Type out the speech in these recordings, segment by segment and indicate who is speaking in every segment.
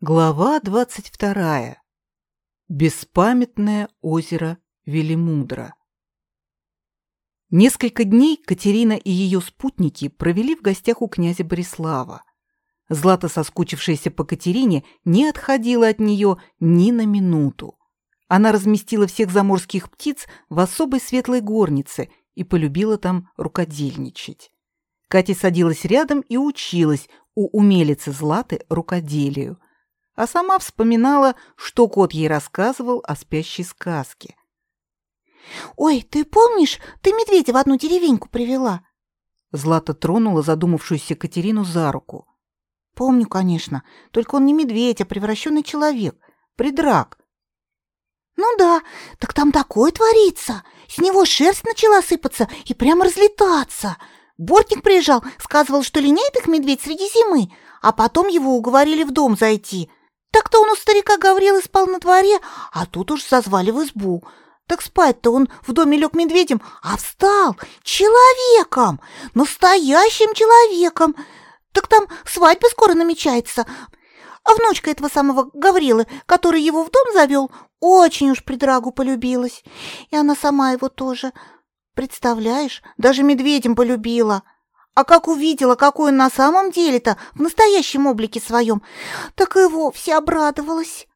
Speaker 1: Глава двадцать вторая. Беспамятное озеро Велимудра. Несколько дней Катерина и ее спутники провели в гостях у князя Борислава. Злата, соскучившаяся по Катерине, не отходила от нее ни на минуту. Она разместила всех заморских птиц в особой светлой горнице и полюбила там рукодельничать. Катя садилась рядом и училась у умелицы Златы рукоделию – а сама вспоминала, что кот ей рассказывал о спящей сказке.
Speaker 2: «Ой, ты помнишь, ты медведя в одну деревеньку привела?»
Speaker 1: Злата тронула задумавшуюся Катерину за руку.
Speaker 2: «Помню, конечно, только он не медведь, а превращенный человек, придрак». «Ну да, так там такое творится. С него шерсть начала сыпаться и прямо разлетаться. Бортник приезжал, сказывал, что линяет их медведь среди зимы, а потом его уговорили в дом зайти. Так-то он у старика Гаврилы спал на дворе, а тут уж зазвали в избу. Так спать-то он в доме лег медведем, а встал человеком, настоящим человеком. Так там свадьба скоро намечается. А внучка этого самого Гаврилы, который его в дом завел, очень уж придрагу полюбилась. И она сама его тоже. Представляешь, даже медведем полюбила. А как увидела, какой он на самом деле-то, в настоящем облике своем, так и вовсе обрадовалась.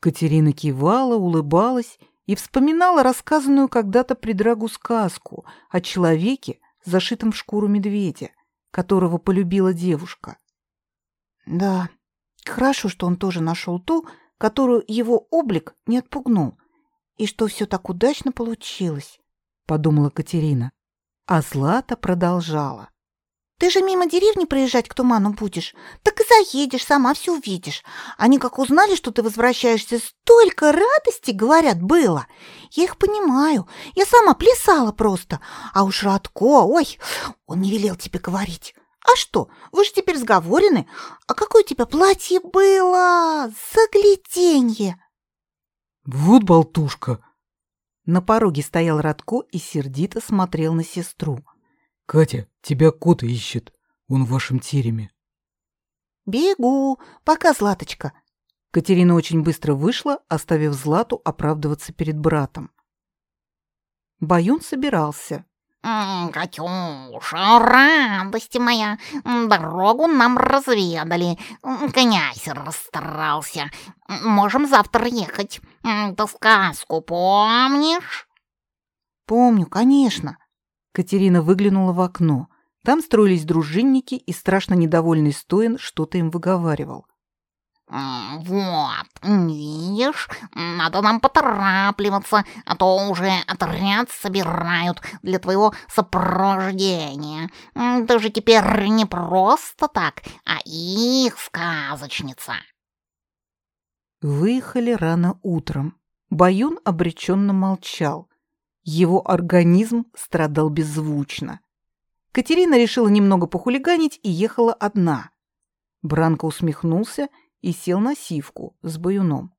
Speaker 1: Катерина кивала, улыбалась и вспоминала рассказанную когда-то при Драгу сказку о человеке, зашитом в шкуру медведя, которого полюбила девушка.
Speaker 2: Да, хорошо, что он тоже нашел ту, которую его облик не отпугнул, и что все так удачно получилось, подумала Катерина. А Злата продолжала. «Ты же мимо деревни проезжать к туману будешь, так и заедешь, сама все увидишь. Они как узнали, что ты возвращаешься, столько радости, говорят, было. Я их понимаю, я сама плясала просто. А уж Радко, ой, он не велел тебе говорить. А что, вы же теперь сговорены. А какое у тебя платье было? Загляденье!»
Speaker 1: «Вот болтушка!» На пороге стоял Радко и сердито смотрел на сестру.
Speaker 3: «Катя, тебя кот ищет. Он в вашем тереме».
Speaker 2: «Бегу. Пока, Златочка».
Speaker 1: Катерина очень быстро вышла, оставив Злату оправдываться перед братом. Баюн собирался.
Speaker 4: «Катюша, радость моя, дорогу нам разведали. Князь расстарался. Можем завтра ехать. Ты сказку помнишь?»
Speaker 2: «Помню, конечно».
Speaker 1: Катерина выглянула в окно. Там строились дружинники, и страшно недовольный Стоин что-то им выговаривал.
Speaker 4: «Вот, видишь, надо нам поторапливаться, а то уже отряд собирают для твоего сопровождения. Ты же теперь не просто так, а их сказочница».
Speaker 1: Выехали рано утром. Баюн обреченно молчал. Его организм страдал беззвучно. Катерина решила немного похулиганить и ехала одна. Бранко усмехнулся и сел на сивку с баюном.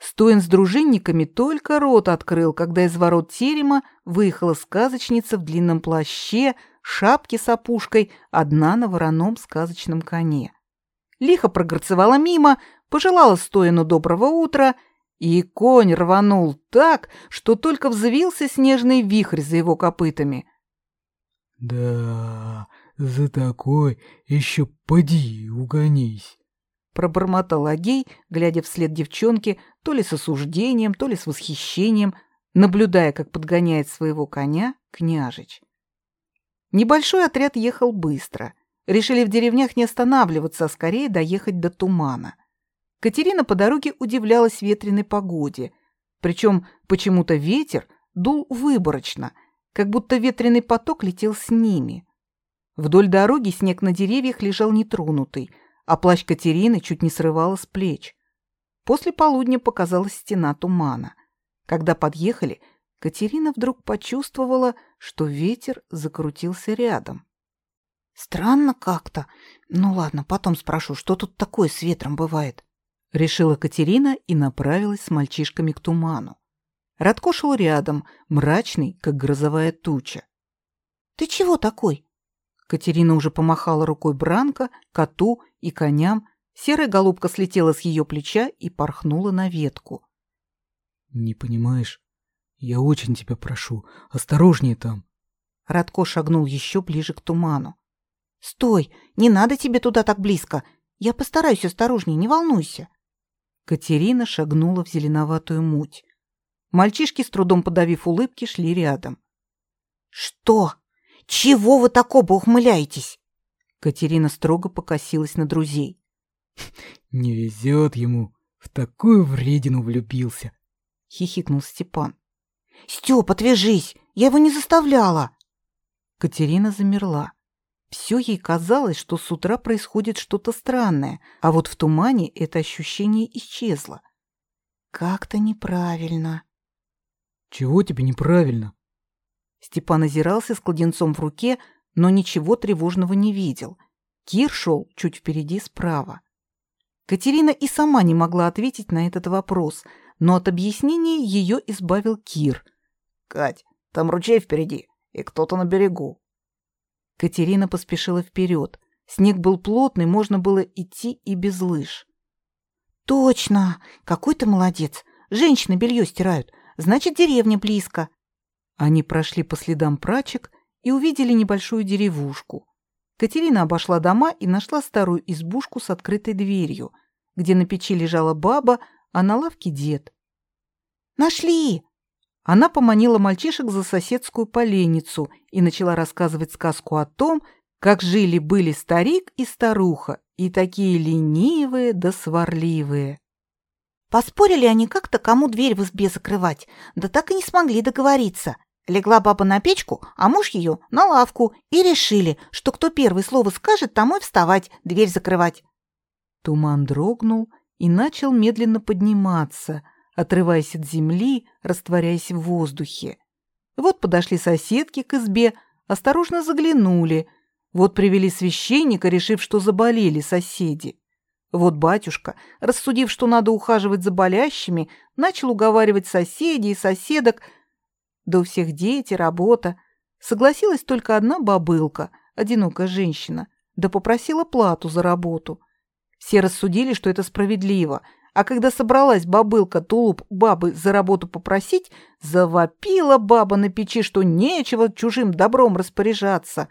Speaker 1: Стоин с дружинниками только рот открыл, когда из ворот терема выехала сказочница в длинном плаще, шапке с опушкой, одна на вороном сказочном коне. Лихо прогорцевала мимо, пожелала Стоину доброго утра, и конь рванул так, что только взвился снежный вихрь за его копытами.
Speaker 3: «Да, за такой еще поди угонись»,
Speaker 1: Пробормотал Агей, глядя вслед девчонке, то ли с осуждением, то ли с восхищением, наблюдая, как подгоняет своего коня княжич. Небольшой отряд ехал быстро. Решили в деревнях не останавливаться, а скорее доехать до тумана. Катерина по дороге удивлялась ветреной погоде. Причем почему-то ветер дул выборочно, как будто ветреный поток летел с ними. Вдоль дороги снег на деревьях лежал нетронутый – а плащ Катерины чуть не срывало с плеч. После полудня показалась стена тумана. Когда подъехали, Катерина вдруг почувствовала, что ветер закрутился рядом.
Speaker 2: «Странно как-то. Ну ладно, потом спрошу, что тут такое с ветром бывает?»
Speaker 1: Решила Катерина и направилась с мальчишками к туману. Радко шел рядом, мрачный, как грозовая туча.
Speaker 2: «Ты чего такой?»
Speaker 1: Катерина уже помахала рукой Бранко, коту и коням, Серая голубка слетела с ее плеча и порхнула на ветку.
Speaker 3: Не понимаешь? Я очень тебя прошу, осторожнее там.
Speaker 1: Радко шагнул еще ближе к туману.
Speaker 2: Стой, не надо тебе туда так близко. Я постараюсь осторожнее, не волнуйся.
Speaker 1: Катерина шагнула в зеленоватую муть. Мальчишки, с трудом подавив улыбки, шли рядом.
Speaker 2: Что? Чего вы так оба ухмыляетесь?
Speaker 1: Катерина строго покосилась на друзей.
Speaker 3: Не везет ему, в такую вредину влюбился.
Speaker 1: Хихикнул Степан.
Speaker 2: Стёп, отвяжись, я его не заставляла.
Speaker 1: Катерина замерла. Все ей казалось, что с утра происходит что-то странное, а вот в тумане это ощущение исчезло.
Speaker 2: Как-то неправильно.
Speaker 3: Чего тебе неправильно?
Speaker 1: Степан озирался с кладенцом в руке, но ничего тревожного не видел. Кир шел чуть впереди справа. Катерина и сама не могла ответить на этот вопрос, но от объяснения ее избавил Кир.
Speaker 5: «Кать, там ручей впереди, и кто-то на берегу».
Speaker 1: Катерина поспешила вперед. Снег был плотный, можно было идти и без лыж.
Speaker 2: «Точно! Какой ты молодец! Женщины белье стирают. Значит, деревня близко».
Speaker 1: Они прошли по следам прачек и увидели небольшую деревушку. Катерина обошла дома и нашла старую избушку с открытой дверью, где на печи лежала баба, а на лавке дед.
Speaker 2: «Нашли!»
Speaker 1: Она поманила мальчишек за соседскую поленницу и начала рассказывать сказку о том, как жили-были старик и старуха, и такие ленивые да сварливые.
Speaker 2: Поспорили они как-то, кому дверь в избе закрывать, да так и не смогли договориться. Легла баба на печку, а муж ее на лавку, и решили, что кто первый слово скажет, тому и вставать, дверь закрывать.
Speaker 1: Туман дрогнул и начал медленно подниматься, отрываясь от земли, растворяясь в воздухе. Вот подошли соседки к избе, осторожно заглянули. Вот привели священника, решив, что заболели соседи. Вот батюшка, рассудив, что надо ухаживать за болящими, начал уговаривать соседей и соседок. Да у всех дети, работа. Согласилась только одна бабылка, одинокая женщина, да попросила плату за работу. Все рассудили, что это справедливо, а когда собралась бабылка тулуп бабы за работу попросить, завопила баба на печи, что нечего чужим добром распоряжаться.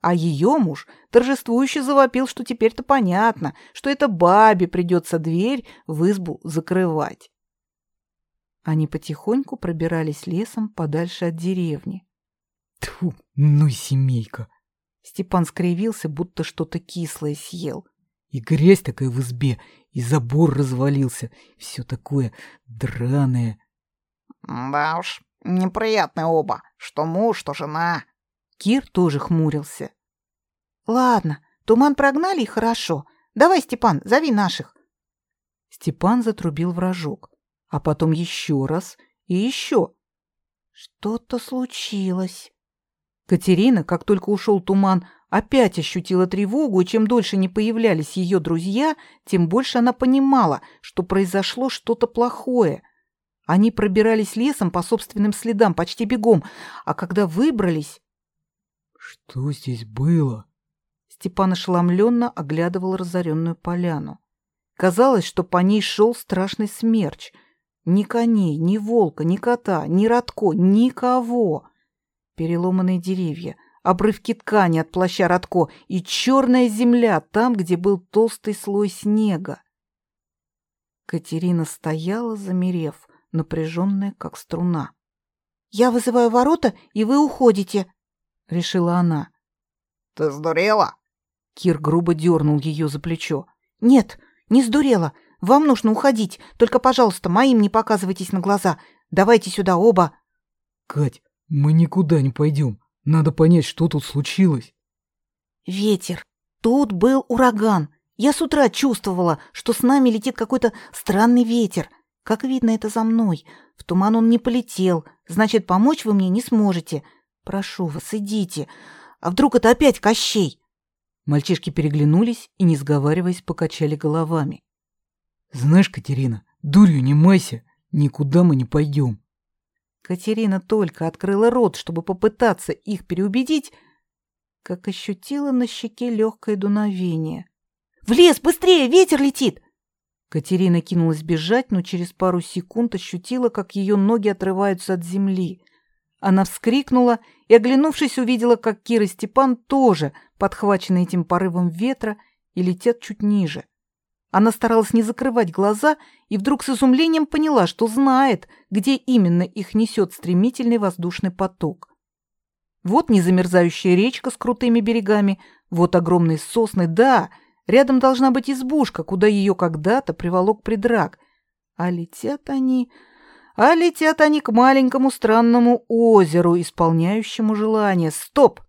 Speaker 1: А ее муж торжествующе завопил, что теперь-то понятно, что это бабе придется дверь в избу закрывать. Они потихоньку пробирались лесом подальше от деревни.
Speaker 3: Тьфу, ну и семейка.
Speaker 1: Степан скривился, будто что-то кислое съел.
Speaker 3: И грязь такая в избе, и забор развалился, все такое драное.
Speaker 5: Да уж, неприятные оба, что муж, что жена.
Speaker 1: Кир тоже хмурился.
Speaker 2: Ладно, туман прогнали и хорошо. Давай, Степан, зови наших.
Speaker 1: Степан затрубил в рожок, а потом еще раз и еще.
Speaker 2: Что-то случилось.
Speaker 1: Катерина, как только ушел туман, опять ощутила тревогу, и чем дольше не появлялись ее друзья, тем больше она понимала, что произошло что-то плохое. Они пробирались лесом по собственным следам почти бегом, а когда выбрались...
Speaker 3: Что здесь было?
Speaker 1: Степан ошеломленно оглядывал разоренную поляну. Казалось, что по ней шел страшный смерч. Ни коней, ни волка, ни кота, ни Радко, никого. Переломанные деревья, обрывки ткани от плаща Радко и черная земля там, где был толстый слой снега. Катерина стояла, замерев, напряженная, как струна.
Speaker 2: «Я вызываю ворота, и вы уходите», — решила она.
Speaker 5: «Ты сдурела?»
Speaker 1: Кир грубо дернул ее за плечо.
Speaker 2: «Нет, не сдурела. Вам нужно уходить. Только, пожалуйста, моим не показывайтесь на глаза. Давайте сюда оба».
Speaker 3: Кать, мы никуда не пойдем. Надо понять, что тут случилось.
Speaker 2: Ветер. Тут был ураган. Я с утра чувствовала, что с нами летит какой-то странный ветер. Как видно, это за мной. В туман он не полетел. Значит, помочь вы мне не сможете. Прошу вас, идите. А вдруг это опять Кощей?
Speaker 1: Мальчишки переглянулись и, не сговариваясь, покачали головами.
Speaker 3: Знаешь, Катерина, дурью не майся. Никуда мы не пойдем.
Speaker 1: Катерина только открыла рот, чтобы попытаться их переубедить, как ощутила на щеке легкое дуновение.
Speaker 2: В лес, быстрее, ветер летит!»
Speaker 1: Катерина кинулась бежать, но через пару секунд ощутила, как ее ноги отрываются от земли. Она вскрикнула и, оглянувшись, увидела, как Кира и Степан тоже подхвачены этим порывом ветра и летят чуть ниже. Она старалась не закрывать глаза и вдруг с изумлением поняла, что знает, где именно их несет стремительный воздушный поток. Вот незамерзающая речка с крутыми берегами, вот огромные сосны, да, рядом должна быть избушка, куда ее когда-то приволок придрак. А летят они... А летят они к маленькому странному озеру, исполняющему желание. Стоп!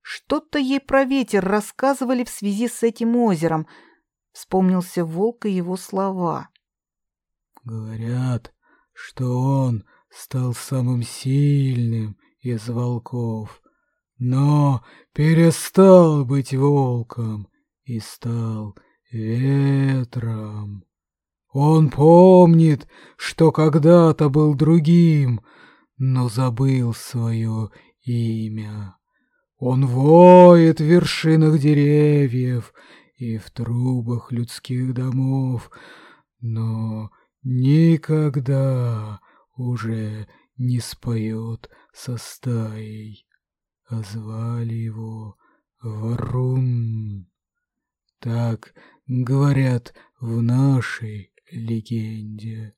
Speaker 1: Что-то ей про ветер рассказывали в связи с этим озером. Вспомнился волк и его слова.
Speaker 3: Говорят, что он стал самым сильным из волков, но перестал быть волком и стал ветром. Он помнит, что когда-то был другим, но забыл свое имя. Он воет в вершинах деревьев и в трубах людских домов, но никогда уже не споет со стаей, а звали его Варун. Так говорят в нашей легенде.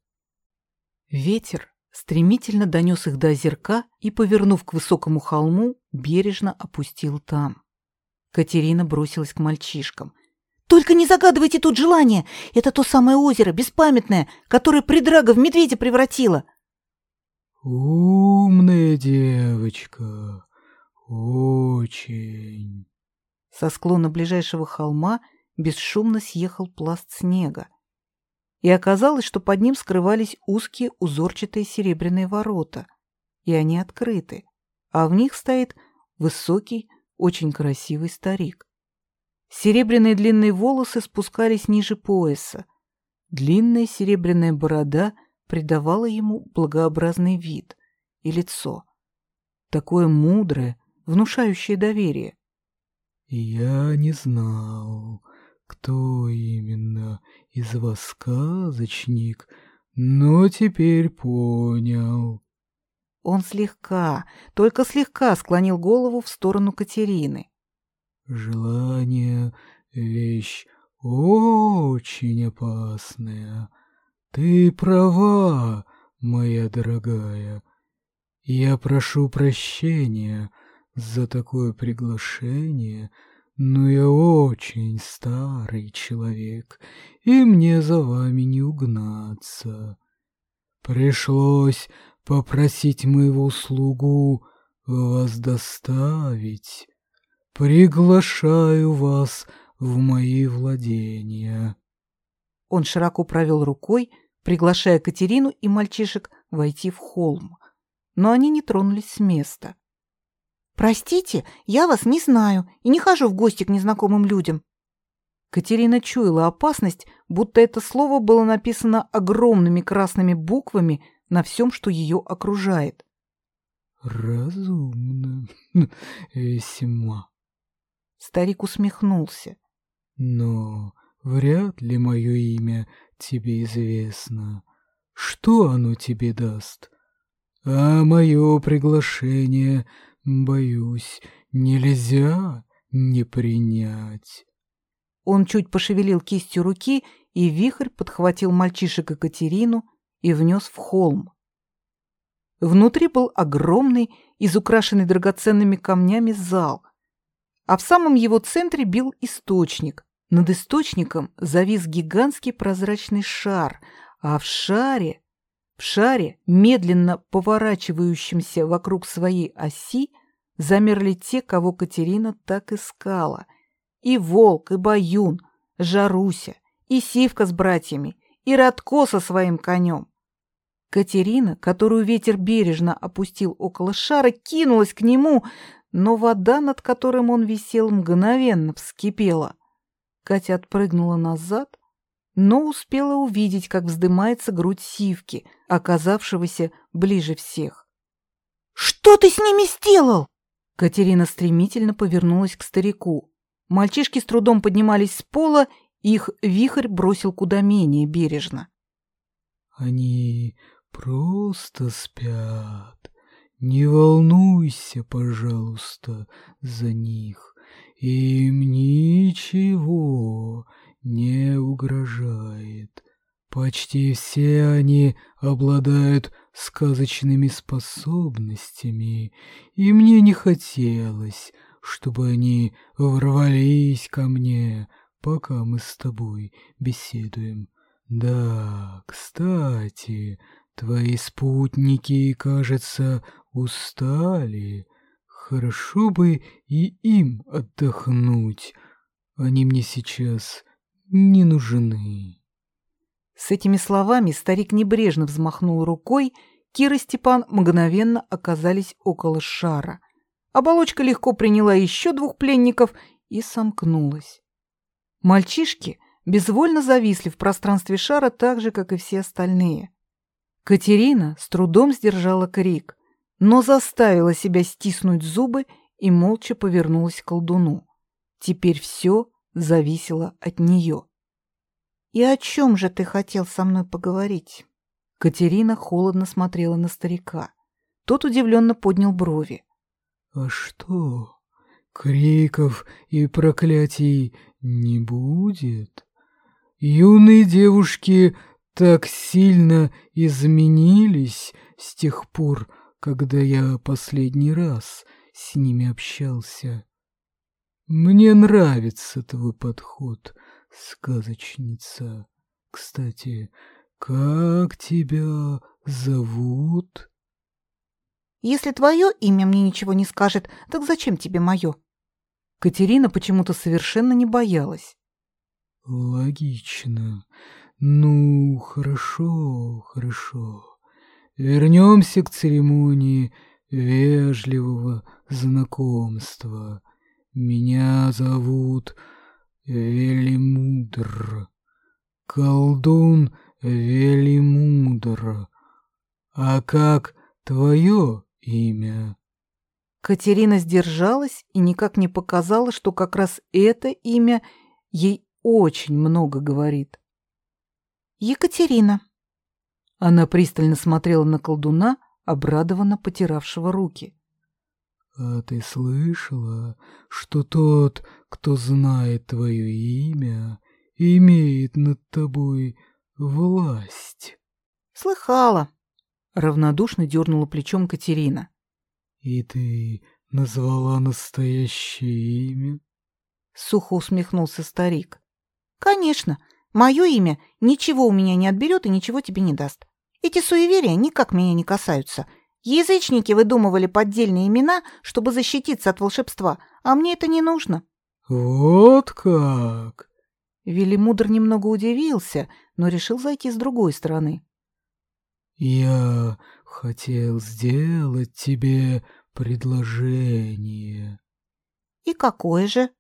Speaker 1: Ветер стремительно донес их до озерка и, повернув к высокому холму, бережно опустил там. Катерина бросилась к мальчишкам.
Speaker 2: «Только не загадывайте тут желание! Это то самое озеро, беспамятное, которое Придрага в медведя превратило!»
Speaker 3: «Умная девочка, очень!»
Speaker 1: Со склона ближайшего холма бесшумно съехал пласт снега и оказалось, что под ним скрывались узкие узорчатые серебряные ворота, и они открыты, а в них стоит высокий, очень красивый старик. Серебряные длинные волосы спускались ниже пояса. Длинная серебряная борода придавала ему благообразный вид и лицо. Такое мудрое, внушающее доверие.
Speaker 3: «Я не знал, кто именно из вас сказочник, но теперь понял.
Speaker 1: Он слегка, только слегка склонил голову в сторону Катерины.
Speaker 3: Желание — вещь очень опасная. Ты права, моя дорогая. Я прошу прощения за такое приглашение — но я очень старый человек, и мне за вами не угнаться. Пришлось попросить моего слугу вас доставить. Приглашаю вас в мои владения.
Speaker 1: Он широко провел рукой, приглашая Катерину и мальчишек войти в холм. Но они не тронулись с места.
Speaker 2: «Простите, я вас не знаю и не хожу в гости к незнакомым людям».
Speaker 1: Катерина чуяла опасность, будто это слово было написано огромными красными буквами на всем, что ее окружает.
Speaker 3: «Разумно, весьма».
Speaker 1: Старик усмехнулся.
Speaker 3: «Но вряд ли мое имя тебе известно. Что оно тебе даст? А мое приглашение Боюсь, нельзя не принять.
Speaker 1: Он чуть пошевелил кистью руки, и вихрь подхватил мальчишек Екатерину и внес в холм. Внутри был огромный, изукрашенный драгоценными камнями зал, а в самом его центре бил источник. Над источником завис гигантский прозрачный шар, а в шаре в шаре, медленно поворачивающемся вокруг своей оси, замерли те, кого Катерина так искала. И Волк, и Баюн, Жаруся, и Сивка с братьями, и Радко со своим конем. Катерина, которую ветер бережно опустил около шара, кинулась к нему, но вода, над которым он висел, мгновенно вскипела. Катя отпрыгнула назад, но успела увидеть, как вздымается грудь сивки, оказавшегося ближе всех.
Speaker 2: «Что ты с ними сделал?»
Speaker 1: Катерина стремительно повернулась к старику. Мальчишки с трудом поднимались с пола, их вихрь бросил куда менее бережно.
Speaker 3: Они просто спят. Не волнуйся, пожалуйста, за них. Им ничего не угрожает. Почти все они обладают сказочными способностями, и мне не хотелось, чтобы они ворвались ко мне, пока мы с тобой беседуем. Да, кстати, твои спутники, кажется, устали. Хорошо бы и им отдохнуть. Они мне сейчас не нужны.
Speaker 1: С этими словами старик небрежно взмахнул рукой, Кир и Степан мгновенно оказались около шара. Оболочка легко приняла еще двух пленников и сомкнулась. Мальчишки безвольно зависли в пространстве шара так же, как и все остальные. Катерина с трудом сдержала крик, но заставила себя стиснуть зубы и молча повернулась к колдуну. Теперь все зависело от нее.
Speaker 2: «И о чем же ты хотел со мной поговорить?»
Speaker 1: Катерина холодно смотрела на старика. Тот удивленно поднял брови.
Speaker 3: «А что, криков и проклятий не будет? Юные девушки так сильно изменились с тех пор, когда я последний раз с ними общался. Мне нравится твой подход, сказочница. Кстати, как тебя зовут?
Speaker 2: Если твое имя мне ничего не скажет, так зачем тебе мое?
Speaker 1: Катерина почему-то совершенно не боялась.
Speaker 3: Логично. Ну, хорошо, хорошо. Вернемся к церемонии вежливого знакомства. Меня зовут Велимудр. Колдун Велимудр. А как твое имя?
Speaker 1: Катерина сдержалась и никак не показала, что как раз это имя ей очень много говорит.
Speaker 2: Екатерина.
Speaker 1: Она пристально смотрела на колдуна, обрадованно потиравшего руки.
Speaker 3: «А ты слышала, что тот, кто знает твое имя, имеет над тобой власть?»
Speaker 2: «Слыхала», —
Speaker 1: равнодушно дернула плечом Катерина.
Speaker 3: «И ты назвала настоящее имя?»
Speaker 1: Сухо усмехнулся старик.
Speaker 2: «Конечно, мое имя ничего у меня не отберет и ничего тебе не даст. Эти суеверия никак меня не касаются». Язычники выдумывали поддельные имена, чтобы защититься от волшебства, а мне это не нужно.
Speaker 3: Вот как.
Speaker 1: Велимудр немного удивился, но решил зайти с другой стороны.
Speaker 3: Я хотел сделать тебе предложение.
Speaker 2: И какое же?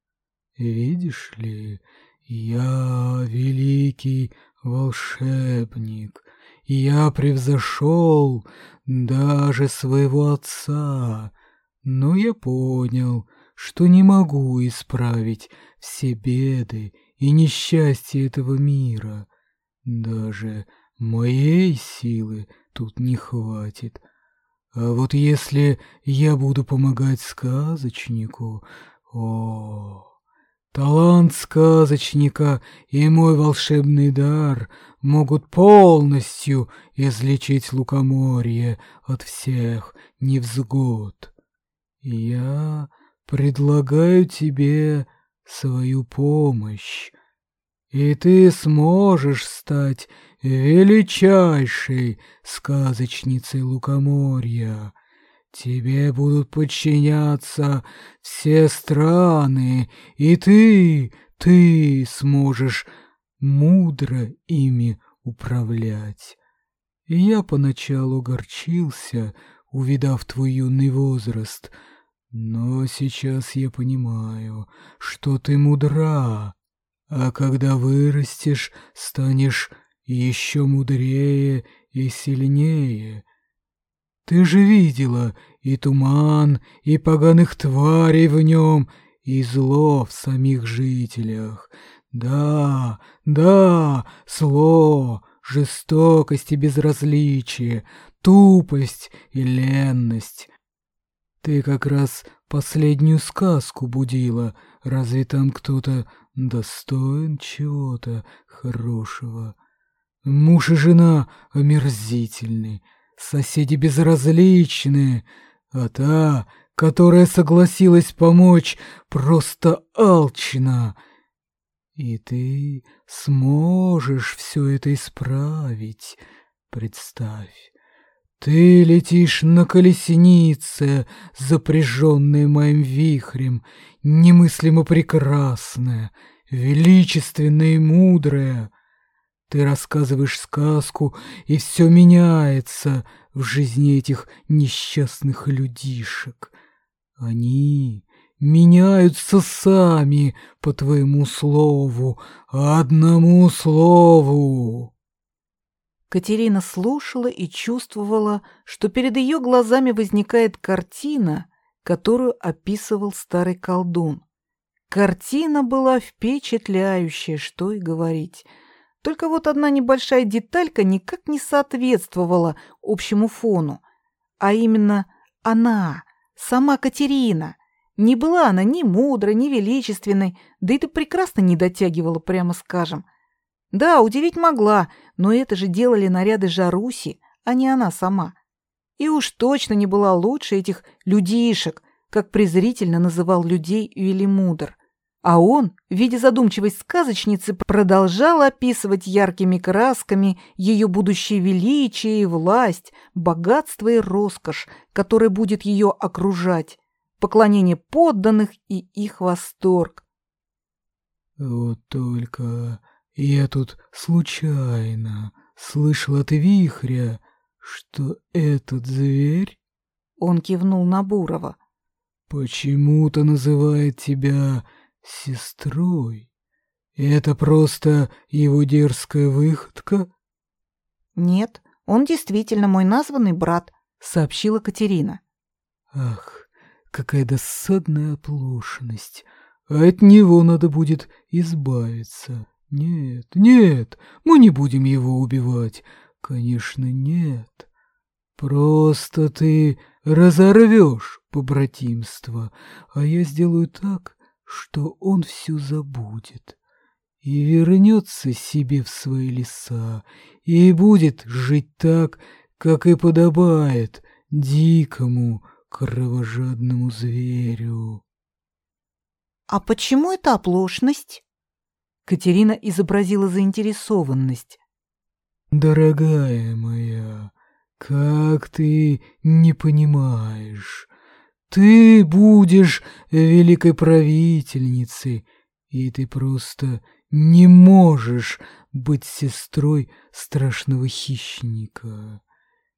Speaker 3: Видишь ли, я великий волшебник, я превзошел даже своего отца, но я понял, что не могу исправить все беды и несчастья этого мира. Даже моей силы тут не хватит. А вот если я буду помогать сказочнику, о, талант сказочника и мой волшебный дар могут полностью излечить лукоморье от всех невзгод. Я предлагаю тебе свою помощь, и ты сможешь стать величайшей сказочницей лукоморья. Тебе будут подчиняться все страны, и ты, ты сможешь мудро ими управлять. И я поначалу горчился, увидав твой юный возраст, но сейчас я понимаю, что ты мудра, а когда вырастешь, станешь еще мудрее и сильнее. Ты же видела и туман, и поганых тварей в нем, и зло в самих жителях. Да, да, зло, жестокость и безразличие, тупость и ленность. Ты как раз последнюю сказку будила. Разве там кто-то достоин чего-то хорошего? Муж и жена омерзительны, соседи безразличны, а та, которая согласилась помочь, просто алчна. И ты сможешь все это исправить. Представь, ты летишь на колеснице, запряженной моим вихрем, немыслимо прекрасная, величественная и мудрая. Ты рассказываешь сказку, и все меняется в жизни этих несчастных людишек. Они меняются сами по твоему слову, одному слову.
Speaker 1: Катерина слушала и чувствовала, что перед ее глазами возникает картина, которую описывал старый колдун. Картина была впечатляющая, что и говорить. Только вот одна небольшая деталька никак не соответствовала общему фону, а именно она, сама Катерина. Не была она ни мудрой, ни величественной, да и ты прекрасно не дотягивала, прямо скажем. Да, удивить могла, но это же делали наряды Жаруси, а не она сама. И уж точно не была лучше этих людишек, как презрительно называл людей Велимудр. А он, в виде задумчивой сказочницы, продолжал описывать яркими красками ее будущее величие и власть, богатство и роскошь, которое будет ее окружать, поклонение подданных и их восторг.
Speaker 3: Вот только я тут случайно слышал от вихря, что этот зверь...
Speaker 1: Он кивнул на Бурова.
Speaker 3: Почему-то называет тебя сестрой. Это просто его дерзкая выходка?
Speaker 1: Нет, он действительно мой названный брат, сообщила Катерина.
Speaker 3: Ах, какая досадная оплошность. От него надо будет избавиться. Нет, нет, мы не будем его убивать. Конечно, нет. Просто ты разорвешь побратимство, а я сделаю так, что он все забудет и вернется себе в свои леса и будет жить так, как и подобает дикому кровожадному зверю.
Speaker 1: «А почему это оплошность?» Катерина изобразила заинтересованность.
Speaker 3: «Дорогая моя, как ты не понимаешь? Ты будешь великой правительницей, и ты просто не можешь быть сестрой страшного хищника.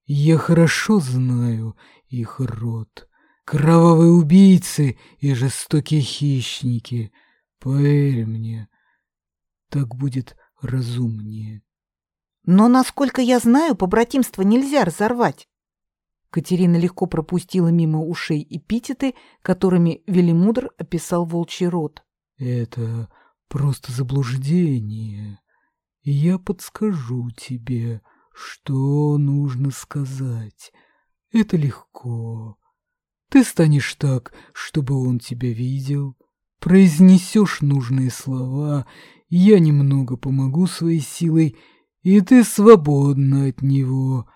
Speaker 3: Я хорошо знаю их род. Кровавые убийцы и жестокие хищники. Поверь мне, так будет разумнее.
Speaker 1: Но, насколько я знаю, побратимство нельзя разорвать. Катерина легко пропустила мимо ушей эпитеты, которыми Велимудр описал волчий род.
Speaker 3: Это просто заблуждение. Я подскажу тебе, что нужно сказать. Это легко. Ты станешь так, чтобы он тебя видел, произнесешь нужные слова я немного помогу своей силой, и ты свободна от него.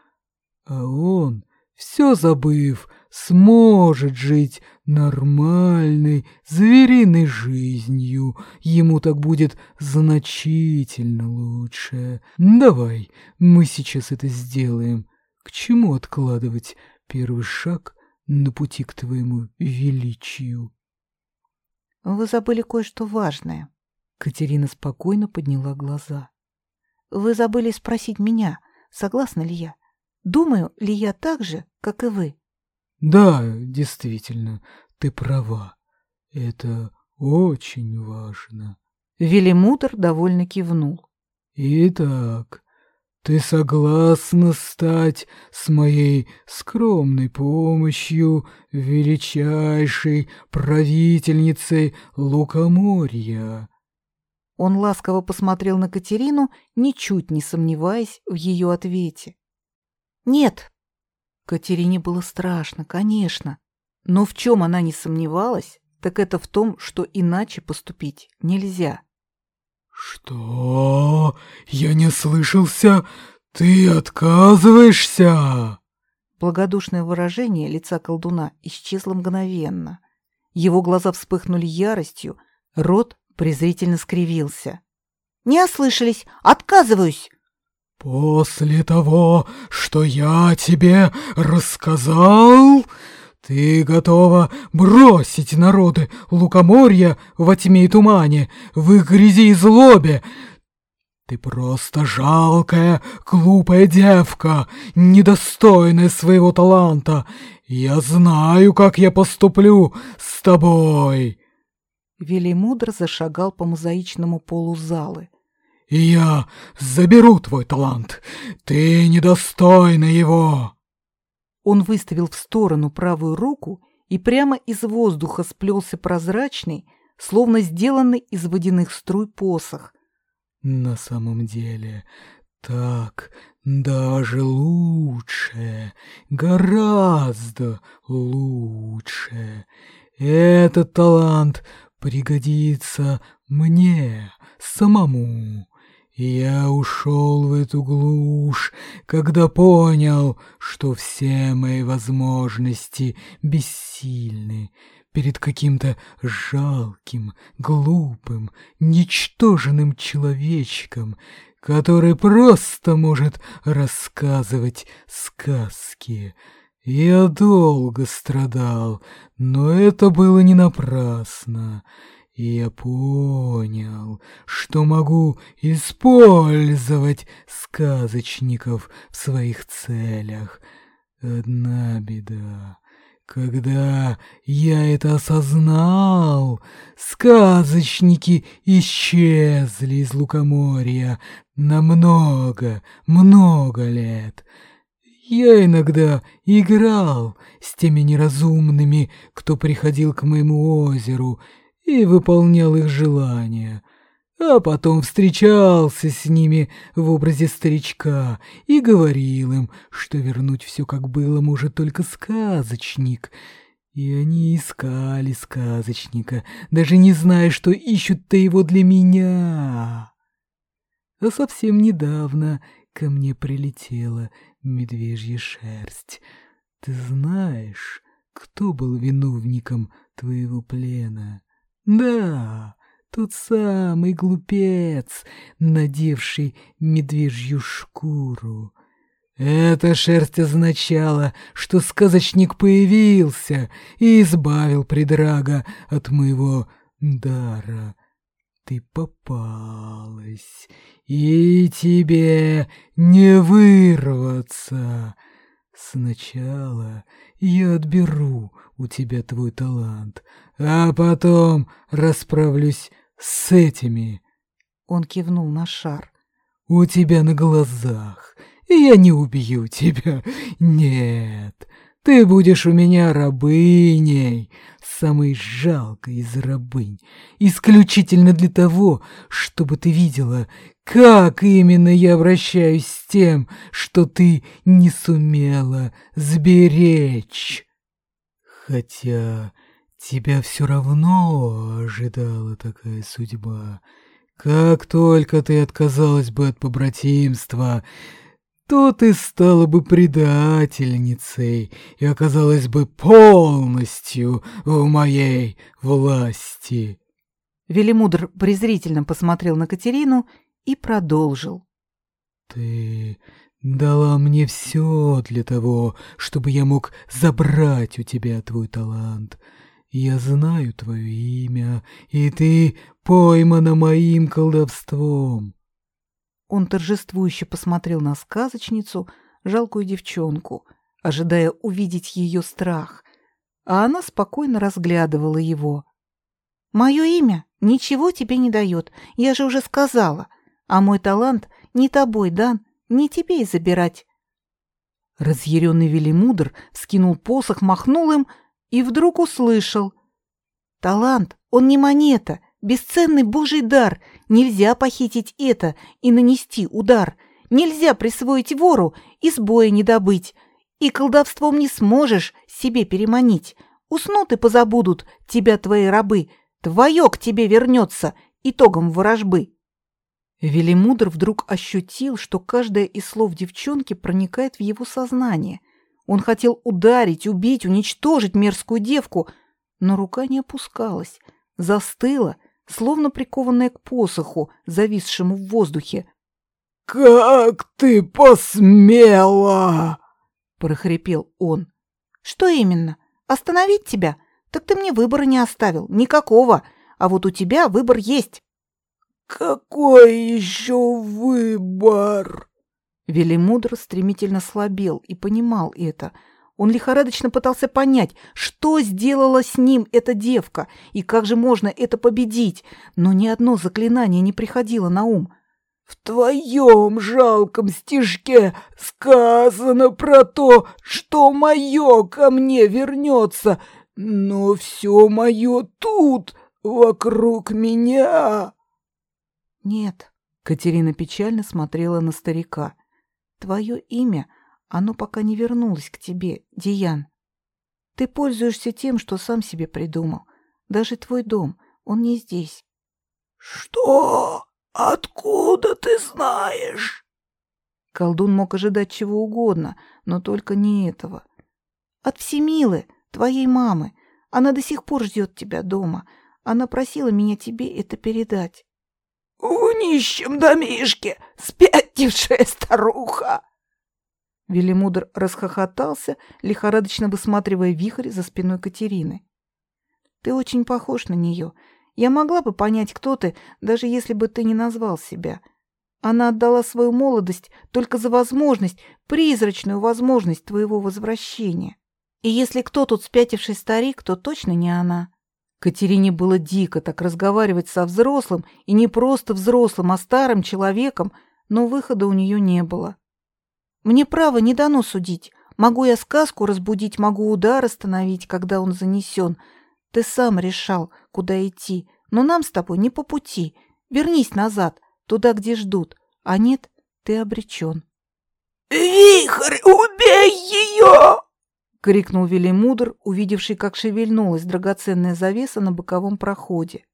Speaker 3: А он, все забыв, сможет жить нормальной, звериной жизнью. Ему так будет значительно лучше. Давай, мы сейчас это сделаем. К чему откладывать первый шаг на пути к твоему величию?
Speaker 1: Вы забыли кое-что важное. Катерина спокойно подняла глаза. «Вы забыли спросить меня, согласна ли я? Думаю ли я так же, как и вы?»
Speaker 3: «Да, действительно, ты права. Это очень важно».
Speaker 1: Велимутр довольно кивнул.
Speaker 3: «Итак, ты согласна стать с моей скромной помощью величайшей правительницей Лукоморья?»
Speaker 1: Он ласково посмотрел на Катерину, ничуть не сомневаясь в ее ответе.
Speaker 2: Нет.
Speaker 1: Катерине было страшно, конечно. Но в чем она не сомневалась, так это в том, что иначе поступить нельзя.
Speaker 3: «Что? Я не слышался? Ты отказываешься?»
Speaker 1: Благодушное выражение лица колдуна исчезло мгновенно. Его глаза вспыхнули яростью, рот презрительно скривился.
Speaker 2: «Не ослышались! Отказываюсь!»
Speaker 3: «После того, что я тебе рассказал, ты готова бросить народы лукоморья во тьме и тумане, в их грязи и злобе. Ты просто жалкая, глупая девка, недостойная своего таланта. Я знаю, как я поступлю с тобой.
Speaker 1: Велимудр зашагал по мозаичному полу залы.
Speaker 3: «Я заберу твой талант. Ты недостойна его!»
Speaker 1: Он выставил в сторону правую руку, и прямо из воздуха сплелся прозрачный, словно сделанный из водяных струй посох.
Speaker 3: «На самом деле, так даже лучше, гораздо лучше. Этот талант пригодится мне самому. Я ушел в эту глушь, когда понял, что все мои возможности бессильны перед каким-то жалким, глупым, ничтожным человечком, который просто может рассказывать сказки. Я долго страдал, но это было не напрасно. И я понял, что могу использовать сказочников в своих целях. Одна беда. Когда я это осознал, сказочники исчезли из Лукоморья на много, много лет. Я иногда играл с теми неразумными, кто приходил к моему озеру, и выполнял их желания, а потом встречался с ними в образе старичка и говорил им, что вернуть все как было может только сказочник. И они искали сказочника, даже не зная, что ищут-то его для меня. А совсем недавно ко мне прилетела медвежья шерсть. Ты знаешь, кто был виновником твоего плена?» Да, тот самый глупец, надевший медвежью шкуру. Эта шерсть означала, что сказочник появился и избавил придрага от моего дара. Ты попалась, и тебе не вырваться. Сначала я отберу у тебя твой талант, а потом расправлюсь с этими.
Speaker 1: Он кивнул на шар.
Speaker 3: У тебя на глазах. Я не убью тебя. Нет, ты будешь у меня рабыней, самой жалкой из рабынь, исключительно для того, чтобы ты видела, как именно я обращаюсь с тем, что ты не сумела сберечь. Хотя тебя все равно ожидала такая судьба. Как только ты отказалась бы от побратимства, то ты стала бы предательницей и оказалась бы полностью в моей власти.
Speaker 1: Велимудр презрительно посмотрел на Катерину и продолжил.
Speaker 3: Ты дала мне все для того, чтобы я мог забрать у тебя твой талант. Я знаю твое имя, и ты поймана моим колдовством.
Speaker 1: Он торжествующе посмотрел на сказочницу, жалкую девчонку, ожидая увидеть ее страх, а она спокойно разглядывала его. «Мое имя ничего тебе не дает, я же уже сказала, а мой талант не тобой дан, не тебе и забирать. Разъяренный Велимудр вскинул посох, махнул им и вдруг услышал. Талант, он не монета, Бесценный божий дар. Нельзя похитить это и нанести удар. Нельзя присвоить вору и с боя не добыть. И колдовством не сможешь себе переманить. Уснут и позабудут тебя твои рабы. Твое к тебе вернется итогом ворожбы. Велимудр вдруг ощутил, что каждое из слов девчонки проникает в его сознание. Он хотел ударить, убить, уничтожить мерзкую девку, но рука не опускалась, застыла, словно прикованная к посоху, зависшему в воздухе.
Speaker 3: «Как ты посмела!»
Speaker 1: — прохрипел он. «Что именно? Остановить тебя? Так ты мне выбора не оставил. Никакого. А вот у тебя выбор есть».
Speaker 3: «Какой еще выбор?»
Speaker 1: Велимудр стремительно слабел и понимал это. Он лихорадочно пытался понять, что сделала с ним эта девка и как же можно это победить, но ни одно заклинание не приходило на ум.
Speaker 3: В твоем жалком стишке сказано про то, что мое ко мне вернется, но все мое тут, вокруг меня.
Speaker 1: Нет, Катерина печально смотрела на старика. Твое имя, оно пока не вернулось к тебе, Диан. Ты пользуешься тем, что сам себе придумал. Даже твой дом, он не здесь.
Speaker 3: Что? Откуда ты знаешь?
Speaker 1: Колдун мог ожидать чего угодно, но только не этого. От Всемилы, твоей мамы. Она до сих пор ждет тебя дома. Она просила меня тебе это передать.
Speaker 3: В нищем домишке спятившая старуха!»
Speaker 1: Велимудр расхохотался, лихорадочно высматривая вихрь за спиной Катерины. «Ты очень похож на нее. Я могла бы понять, кто ты, даже если бы ты не назвал себя. Она отдала свою молодость только за возможность, призрачную возможность твоего возвращения. И если кто тут спятивший старик, то точно не она». Катерине было дико так разговаривать со взрослым, и не просто взрослым, а старым человеком, но выхода у нее не было. «Мне право не дано судить. Могу я сказку разбудить, могу удар остановить, когда он занесен. Ты сам решал, куда идти, но нам с тобой не по пути. Вернись назад, туда, где ждут. А нет, ты обречен».
Speaker 3: «Вихрь, убей ее!»
Speaker 1: — крикнул Велимудр, увидевший, как шевельнулась драгоценная завеса на боковом проходе.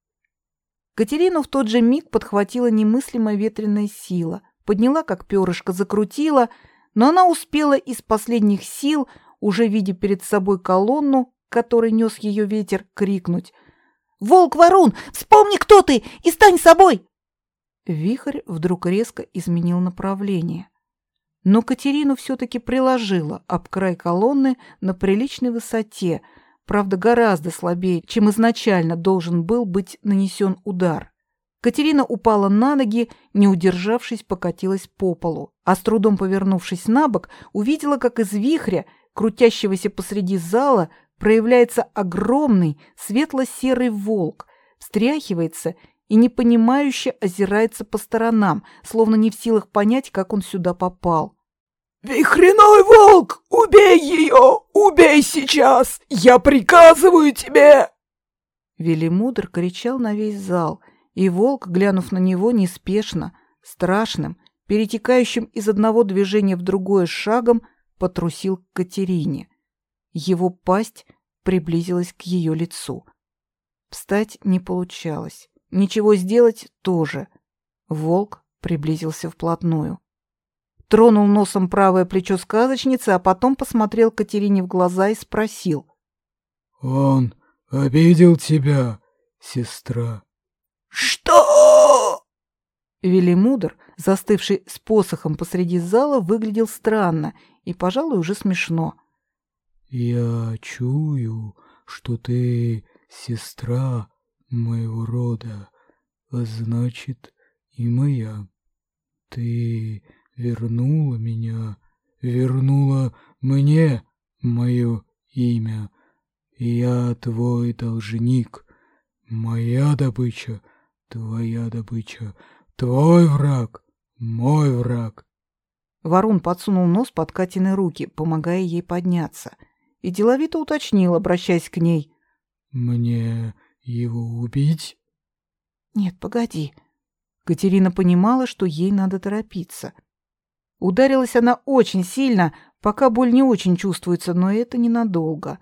Speaker 1: Катерину в тот же миг подхватила немыслимая ветреная сила, подняла, как перышко, закрутила, но она успела из последних сил, уже видя перед собой колонну, которой нес ее ветер, крикнуть «Волк-ворун, вспомни, кто ты, и стань собой!» Вихрь вдруг резко изменил направление но Катерину все-таки приложила об край колонны на приличной высоте, правда, гораздо слабее, чем изначально должен был быть нанесен удар. Катерина упала на ноги, не удержавшись, покатилась по полу, а с трудом повернувшись на бок, увидела, как из вихря, крутящегося посреди зала, проявляется огромный светло-серый волк, встряхивается и непонимающе озирается по сторонам, словно не в силах понять, как он сюда попал.
Speaker 3: «Вихряной волк! Убей ее! Убей сейчас! Я приказываю тебе!»
Speaker 1: Велимудр кричал на весь зал, и волк, глянув на него неспешно, страшным, перетекающим из одного движения в другое шагом, потрусил к Катерине. Его пасть приблизилась к ее лицу. Встать не получалось. Ничего сделать тоже. Волк приблизился вплотную. Тронул носом правое плечо сказочницы, а потом посмотрел Катерине в глаза и спросил.
Speaker 3: «Он обидел тебя, сестра?»
Speaker 1: «Что?» Велимудр, застывший с посохом посреди зала, выглядел странно и, пожалуй, уже смешно.
Speaker 3: «Я чую, что ты сестра моего рода, а значит и моя. Ты вернула меня, вернула мне мое имя. Я твой должник, моя добыча, твоя добыча, твой враг, мой враг.
Speaker 1: Ворон подсунул нос под Катины руки, помогая ей подняться, и деловито уточнил, обращаясь к ней.
Speaker 3: «Мне его убить?»
Speaker 1: Нет, погоди. Катерина понимала, что ей надо торопиться. Ударилась она очень сильно, пока боль не очень чувствуется, но это ненадолго.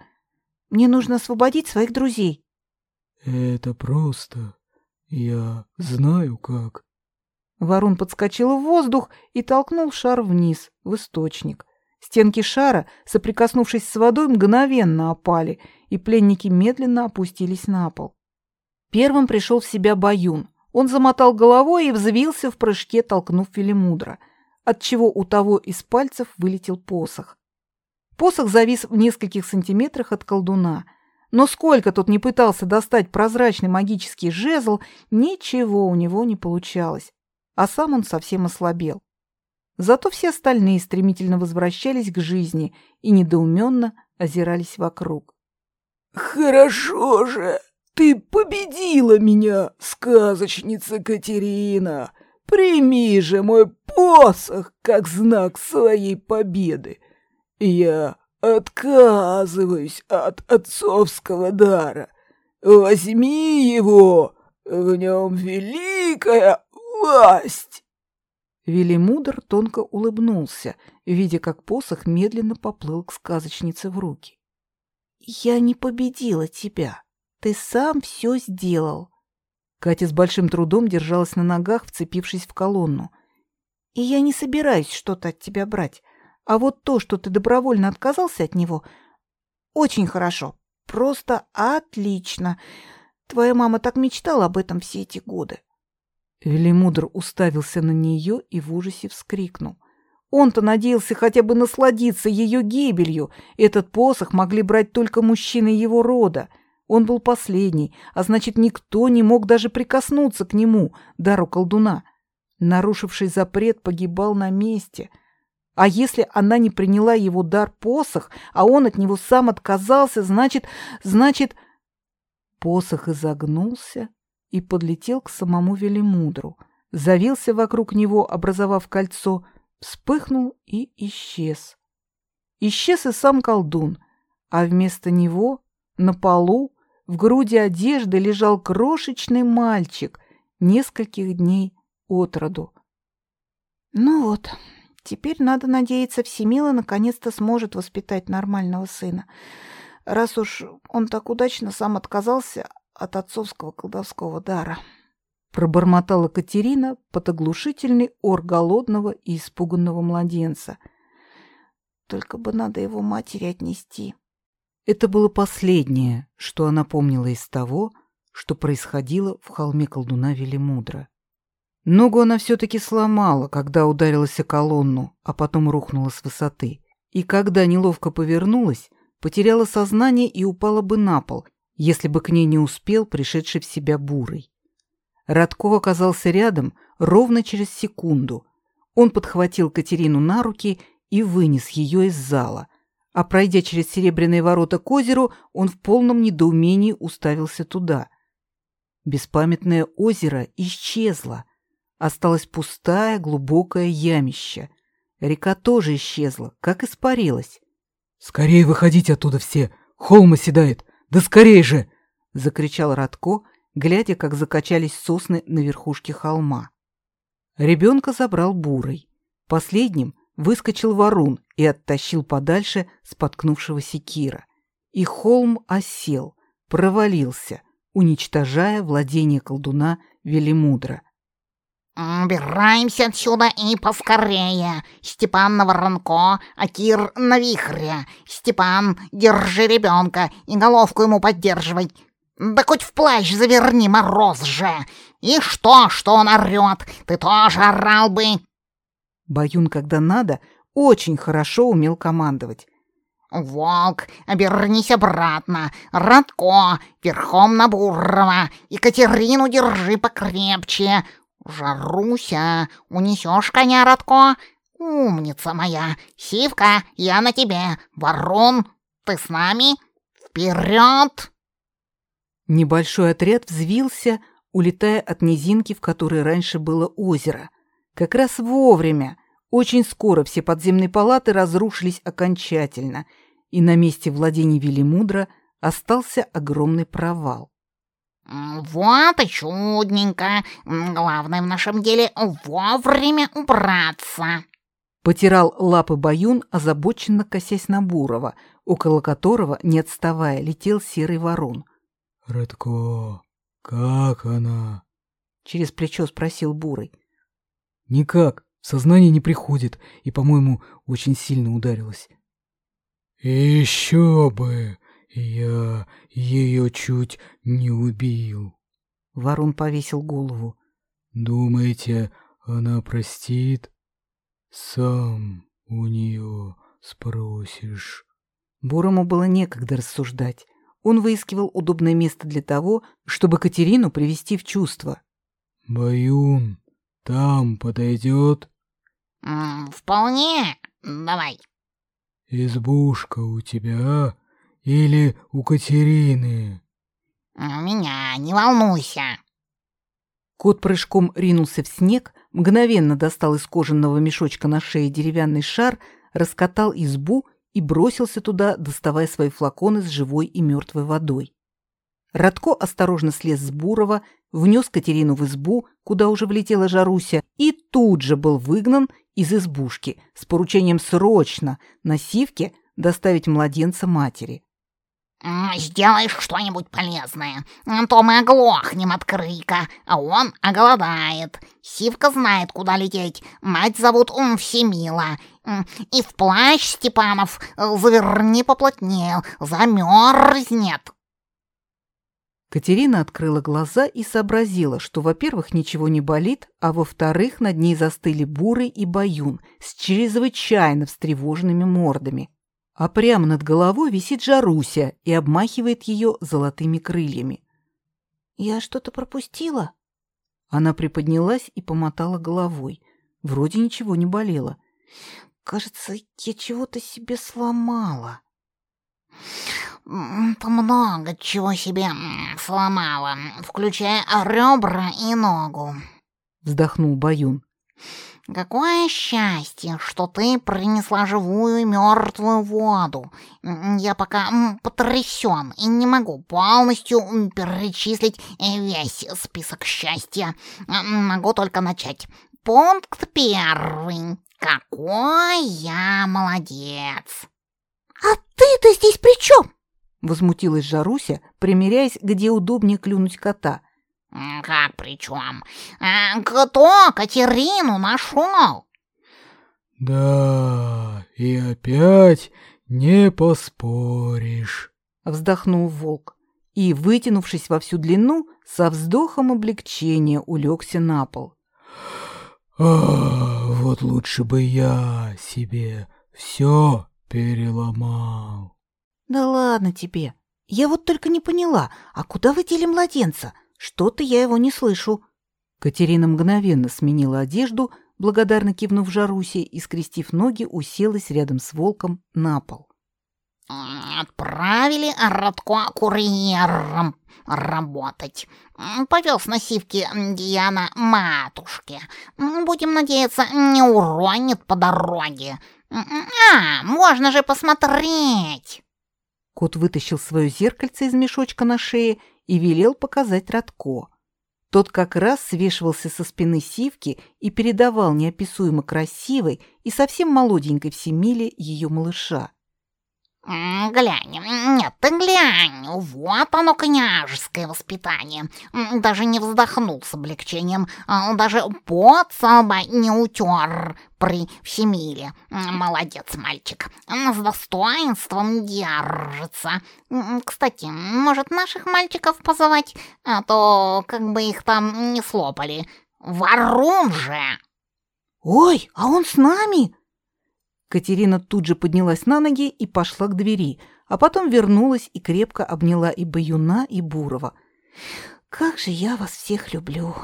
Speaker 1: Мне нужно освободить своих друзей.
Speaker 3: Это просто. Я знаю как.
Speaker 1: Ворон подскочил в воздух и толкнул шар вниз, в источник. Стенки шара, соприкоснувшись с водой, мгновенно опали, и пленники медленно опустились на пол. Первым пришел в себя Баюн. Он замотал головой и взвился в прыжке, толкнув Велимудра, отчего у того из пальцев вылетел посох. Посох завис в нескольких сантиметрах от колдуна, но сколько тот не пытался достать прозрачный магический жезл, ничего у него не получалось, а сам он совсем ослабел. Зато все остальные стремительно возвращались к жизни и недоуменно озирались вокруг.
Speaker 3: «Хорошо же! Ты победила меня, сказочница Катерина! Прими же мой посох как знак своей победы! Я отказываюсь от отцовского дара. Возьми его, в нем великая власть!»
Speaker 1: Велимудр тонко улыбнулся, видя, как посох медленно поплыл к сказочнице в руки. «Я не победила тебя. Ты сам все сделал». Катя с большим трудом держалась на ногах, вцепившись в колонну. «И я не собираюсь что-то от тебя брать. А вот то, что ты добровольно отказался от него, очень хорошо. Просто отлично. Твоя мама так мечтала об этом все эти годы». Велимудр уставился на нее и в ужасе вскрикнул. Он-то надеялся хотя бы насладиться ее гибелью. Этот посох могли брать только мужчины его рода. Он был последний, а значит, никто не мог даже прикоснуться к нему, дару колдуна. Нарушивший запрет погибал на месте. А если она не приняла его дар посох, а он от него сам отказался, значит, значит... Посох изогнулся и подлетел к самому Велимудру, завился вокруг него, образовав кольцо, вспыхнул и исчез. Исчез и сам колдун, а вместо него на полу в груди одежды лежал крошечный мальчик нескольких дней от роду. Ну вот, теперь надо надеяться, Всемила наконец-то сможет воспитать нормального сына, раз уж он так удачно сам отказался от отцовского колдовского дара. Пробормотала Катерина под оглушительный ор голодного и испуганного младенца. Только бы надо его матери отнести. Это было последнее, что она помнила из того, что происходило в холме колдуна Велимудра. Ногу она все-таки сломала, когда ударилась о колонну, а потом рухнула с высоты. И когда неловко повернулась, потеряла сознание и упала бы на пол, если бы к ней не успел пришедший в себя бурый. Радко оказался рядом ровно через секунду. Он подхватил Катерину на руки и вынес ее из зала, а пройдя через серебряные ворота к озеру, он в полном недоумении уставился туда. Беспамятное озеро исчезло. Осталось пустая глубокая ямища. Река тоже исчезла, как испарилась.
Speaker 3: «Скорее выходите оттуда все! Холм оседает! Да скорее же!» — закричал Радко, глядя, как закачались сосны на верхушке холма. Ребенка забрал бурой. Последним выскочил ворун и оттащил подальше споткнувшегося Кира. И холм осел, провалился, уничтожая владение колдуна Велимудра.
Speaker 4: «Убираемся отсюда и поскорее! Степан на воронко, а Кир на вихре! Степан, держи ребенка и головку ему поддерживай! Да хоть в плащ заверни, мороз же! И что, что он орёт? Ты тоже орал бы!»
Speaker 1: Баюн, когда надо, очень хорошо умел командовать.
Speaker 4: «Волк, обернись обратно! Радко, верхом на Бурова! Екатерину держи покрепче! «Жаруся, унесешь коня, Радко? Умница моя! Сивка, я на тебе! Ворон, ты с нами? Вперед!»
Speaker 1: Небольшой отряд взвился, улетая от низинки, в которой раньше было озеро. Как раз вовремя. Очень скоро все подземные палаты разрушились окончательно, и на месте владений Велимудра остался огромный провал.
Speaker 4: Вот и чудненько. Главное в нашем деле вовремя убраться.
Speaker 1: Потирал лапы Баюн, озабоченно косясь на Бурова, около которого, не отставая, летел серый ворон.
Speaker 3: «Радко, как она?»
Speaker 1: Через плечо спросил Бурый.
Speaker 3: «Никак, в сознание не приходит и, по-моему, очень сильно ударилась». «Еще бы! Я ее чуть не убил!»
Speaker 1: Ворон повесил голову.
Speaker 3: «Думаете, она простит?» Сам у нее спросишь.
Speaker 1: Бурому было некогда рассуждать. Он выискивал удобное место для того, чтобы Катерину привести в чувство.
Speaker 3: Баюн, там подойдет?
Speaker 4: Вполне. Давай.
Speaker 3: Избушка у тебя или у Катерины?
Speaker 4: У меня, не волнуйся.
Speaker 1: Кот прыжком ринулся в снег, мгновенно достал из кожаного мешочка на шее деревянный шар, раскатал избу и бросился туда, доставая свои флаконы с живой и мертвой водой. Радко осторожно слез с Бурова, внес Катерину в избу, куда уже влетела Жаруся, и тут же был выгнан из избушки с поручением срочно на сивке доставить младенца матери.
Speaker 4: «Сделаешь что-нибудь полезное, то мы оглохнем от крика, а он оголодает. Сивка знает, куда лететь, мать зовут Ум Всемила. И в плащ Степанов э, заверни поплотнее, замерзнет».
Speaker 1: Катерина открыла глаза и сообразила, что, во-первых, ничего не болит, а во-вторых, над ней застыли Бурый и Баюн с чрезвычайно встревоженными мордами а прямо над головой висит Жаруся и обмахивает ее золотыми крыльями.
Speaker 2: «Я что-то пропустила?»
Speaker 1: Она приподнялась и помотала головой. Вроде ничего не болело.
Speaker 2: «Кажется, я чего-то себе сломала».
Speaker 4: «Ты много чего себе сломала, включая ребра и ногу», —
Speaker 1: вздохнул Баюн.
Speaker 4: Какое счастье, что ты принесла живую и мертвую воду. Я пока потрясен и не могу полностью перечислить весь список счастья. Могу только начать. Пункт первый. Какой я молодец.
Speaker 2: А ты-то здесь при чем?
Speaker 1: Возмутилась Жаруся, примеряясь, где удобнее клюнуть кота —
Speaker 4: «Как при чем? А, кто Катерину нашел?»
Speaker 3: «Да, и опять не поспоришь», —
Speaker 1: вздохнул волк и, вытянувшись во всю длину, со вздохом облегчения улегся на пол.
Speaker 3: «А, вот лучше бы я себе все переломал».
Speaker 2: «Да ладно тебе. Я вот только не поняла, а куда вы дели младенца? Что-то я его не слышу.
Speaker 1: Катерина мгновенно сменила одежду, благодарно кивнув Жарусе и, скрестив ноги, уселась рядом с волком на пол.
Speaker 4: «Отправили Радко курьером работать. Повез на сивке Диана матушке. Будем надеяться, не уронит по дороге. А, можно же посмотреть!»
Speaker 1: Кот вытащил свое зеркальце из мешочка на шее и велел показать Радко. Тот как раз свешивался со спины сивки и передавал неописуемо красивой и совсем молоденькой Всемиле ее малыша.
Speaker 4: «Глянь, нет, ты глянь, вот оно, княжеское воспитание. Даже не вздохнул с облегчением, а даже пот с не утер при всемире. Молодец, мальчик, с достоинством держится. Кстати, может, наших мальчиков позвать, а то как бы их там не слопали. Ворон же!»
Speaker 2: «Ой, а он с нами!»
Speaker 1: Катерина тут же поднялась на ноги и пошла к двери, а потом вернулась и крепко обняла и Баюна, и Бурова.
Speaker 2: «Как же я вас всех люблю!»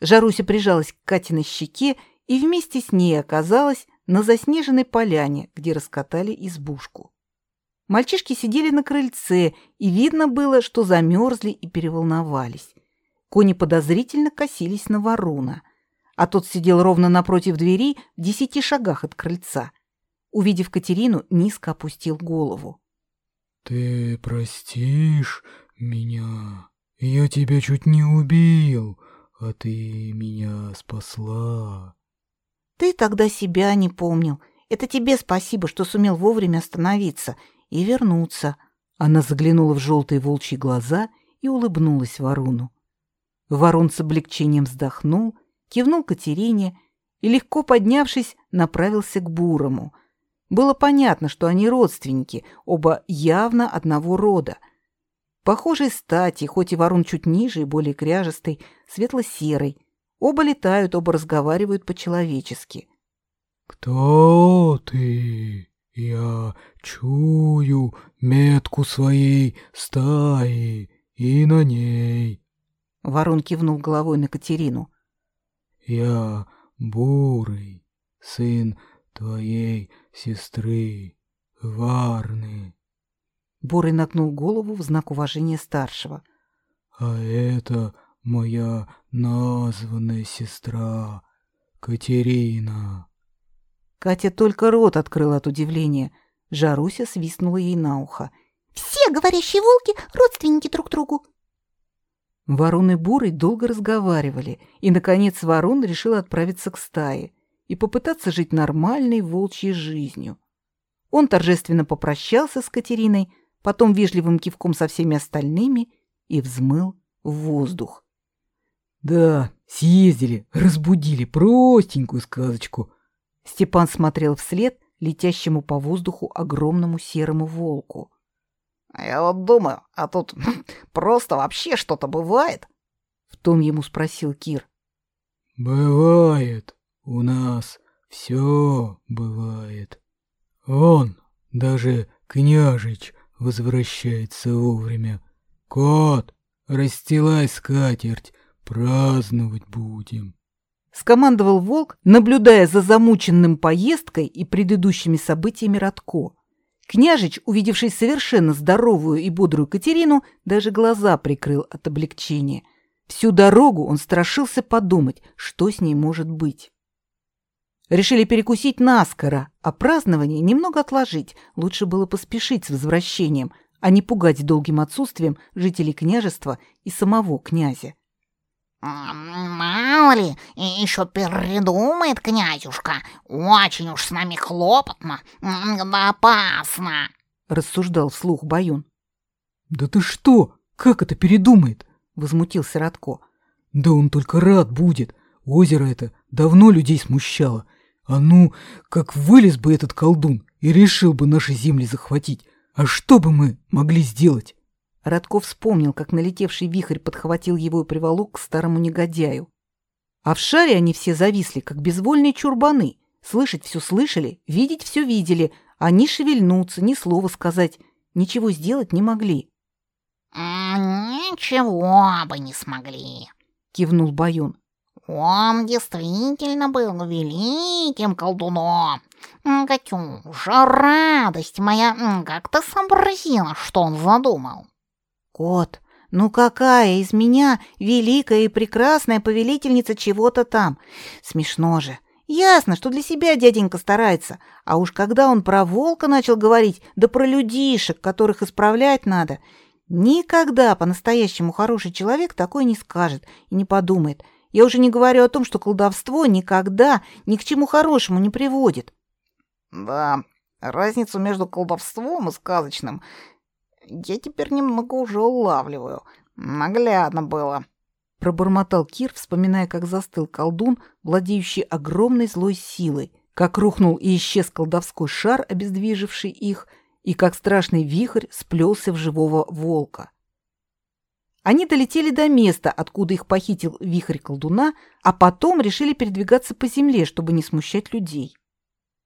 Speaker 1: Жаруся прижалась к Катиной щеке и вместе с ней оказалась на заснеженной поляне, где раскатали избушку. Мальчишки сидели на крыльце, и видно было, что замерзли и переволновались. Кони подозрительно косились на ворона — а тот сидел ровно напротив двери в десяти шагах от крыльца. Увидев Катерину, низко опустил голову.
Speaker 3: «Ты простишь меня Я тебя чуть не убил, а ты меня спасла.
Speaker 2: Ты тогда себя не помнил. Это тебе спасибо, что сумел вовремя остановиться и вернуться.
Speaker 1: Она заглянула в желтые волчьи глаза и улыбнулась Варуну. Ворон с облегчением вздохнул, кивнул Катерине и, легко поднявшись, направился к Бурому. Было понятно, что они родственники, оба явно одного рода. Похожей стати, хоть и ворон чуть ниже и более кряжестый, светло-серый. Оба летают, оба разговаривают по-человечески.
Speaker 3: «Кто ты? Я чую метку своей стаи и на ней».
Speaker 1: Ворон кивнул головой на Катерину.
Speaker 3: «Я Бурый, сын твоей сестры Варны».
Speaker 1: Бурый нагнул голову в знак уважения старшего.
Speaker 3: «А это моя названная сестра Катерина».
Speaker 1: Катя только рот открыла от удивления. Жаруся свистнула ей на ухо.
Speaker 2: «Все говорящие волки — родственники друг другу».
Speaker 1: Ворон и долго разговаривали, и, наконец, Ворон решил отправиться к стае и попытаться жить нормальной волчьей жизнью. Он торжественно попрощался с Катериной, потом вежливым кивком со всеми остальными и взмыл в воздух.
Speaker 3: «Да, съездили, разбудили простенькую сказочку»,
Speaker 1: Степан смотрел вслед летящему по воздуху огромному серому волку.
Speaker 5: «Я вот думаю, а тут просто вообще что-то бывает?»
Speaker 1: В том ему спросил Кир.
Speaker 3: «Бывает. У нас все бывает. Он, даже княжич, возвращается вовремя. Кот, расстилай скатерть, праздновать будем».
Speaker 1: Скомандовал волк, наблюдая за замученным поездкой и предыдущими событиями Радко. Княжич, увидевший совершенно здоровую и бодрую Катерину, даже глаза прикрыл от облегчения. Всю дорогу он страшился подумать, что с ней может быть. Решили перекусить наскоро, а празднование немного отложить. Лучше было поспешить с возвращением, а не пугать долгим отсутствием жителей княжества и самого князя.
Speaker 4: «Мало ли, еще придумает князюшка. Очень уж с нами хлопотно, да опасно», —
Speaker 1: рассуждал вслух Баюн.
Speaker 3: «Да ты что? Как это передумает?»
Speaker 1: — возмутился Радко.
Speaker 3: «Да он только рад будет. Озеро это давно людей смущало. А ну, как вылез бы этот колдун и решил бы наши земли захватить. А что бы мы могли сделать?»
Speaker 1: Радков вспомнил, как налетевший вихрь подхватил его и приволок к старому негодяю. А в шаре они все зависли, как безвольные чурбаны. Слышать все слышали, видеть все видели, а ни шевельнуться, ни слова сказать, ничего сделать не могли.
Speaker 4: «Ничего бы не смогли», —
Speaker 1: кивнул Баюн.
Speaker 4: «Он действительно был великим колдуном. Катюша, радость моя, как ты сообразила, что он задумал?»
Speaker 2: Кот, ну какая из меня великая и прекрасная повелительница чего-то там? Смешно же. Ясно, что для себя дяденька старается, а уж когда он про волка начал говорить, да про людишек, которых исправлять надо, никогда по-настоящему хороший человек такой не скажет и не подумает. Я уже не говорю о том, что колдовство никогда ни к чему хорошему не приводит.
Speaker 5: Да, разницу между колдовством и сказочным я теперь немного уже улавливаю. Наглядно было.
Speaker 1: Пробормотал Кир, вспоминая, как застыл колдун, владеющий огромной злой силой, как рухнул и исчез колдовской шар, обездвиживший их, и как страшный вихрь сплелся в живого волка. Они долетели до места, откуда их похитил вихрь колдуна, а потом решили передвигаться по земле, чтобы не смущать людей.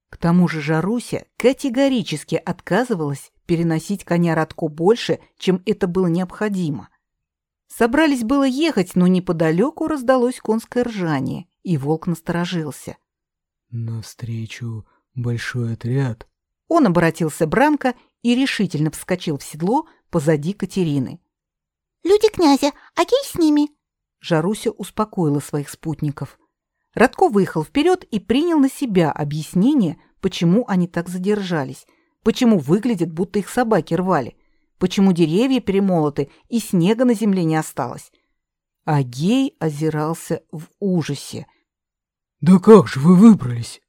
Speaker 1: К тому же Жаруся категорически отказывалась переносить коня Радко больше, чем это было необходимо. Собрались было ехать, но неподалеку раздалось конское ржание, и волк насторожился.
Speaker 3: «Навстречу большой отряд».
Speaker 1: Он обратился Бранко и решительно вскочил в седло позади Катерины.
Speaker 2: «Люди князя, а кей с ними?»
Speaker 1: Жаруся успокоила своих спутников. Радко выехал вперед и принял на себя объяснение, почему они так задержались – Почему выглядит, будто их собаки рвали? почему деревья перемолоты и снега на земле не осталось. Агей озирался в ужасе.
Speaker 3: «Да как же вы выбрались?»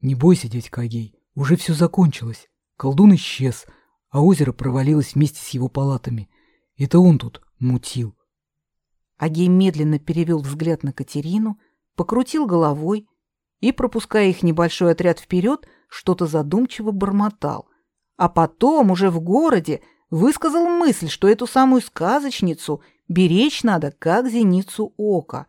Speaker 3: «Не бойся, дядька Агей, уже все закончилось. Колдун исчез, а озеро провалилось вместе с его палатами. Это он тут мутил».
Speaker 1: Агей медленно перевел взгляд на Катерину, покрутил головой и, пропуская их небольшой отряд вперед, что-то задумчиво бормотал. А потом, уже в городе, высказал мысль, что эту самую сказочницу беречь надо, как зеницу ока.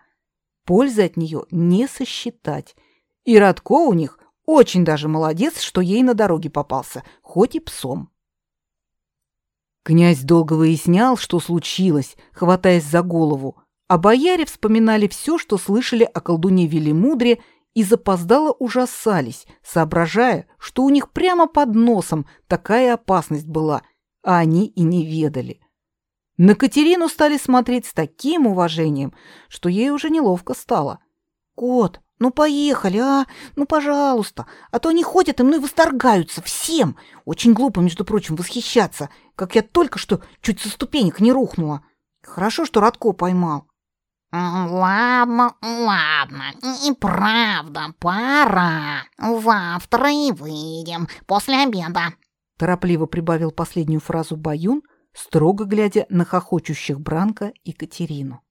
Speaker 1: Пользы от нее не сосчитать. И Радко у них очень даже молодец, что ей на дороге попался, хоть и псом. Князь долго выяснял, что случилось, хватаясь за голову, а бояре вспоминали все, что слышали о колдуне Велимудре, и запоздало ужасались, соображая, что у них прямо под носом такая опасность была, а они и не ведали. На Катерину стали смотреть с таким уважением, что ей уже неловко стало.
Speaker 2: «Кот, ну поехали, а? Ну, пожалуйста. А то они ходят и мной восторгаются всем. Очень глупо, между прочим, восхищаться, как я только что чуть со ступенек не рухнула. Хорошо, что Радко поймал.
Speaker 4: «Ладно, ладно, и правда, пора. Завтра и выйдем, после обеда», —
Speaker 1: торопливо прибавил последнюю фразу Баюн, строго глядя на хохочущих Бранка и Катерину.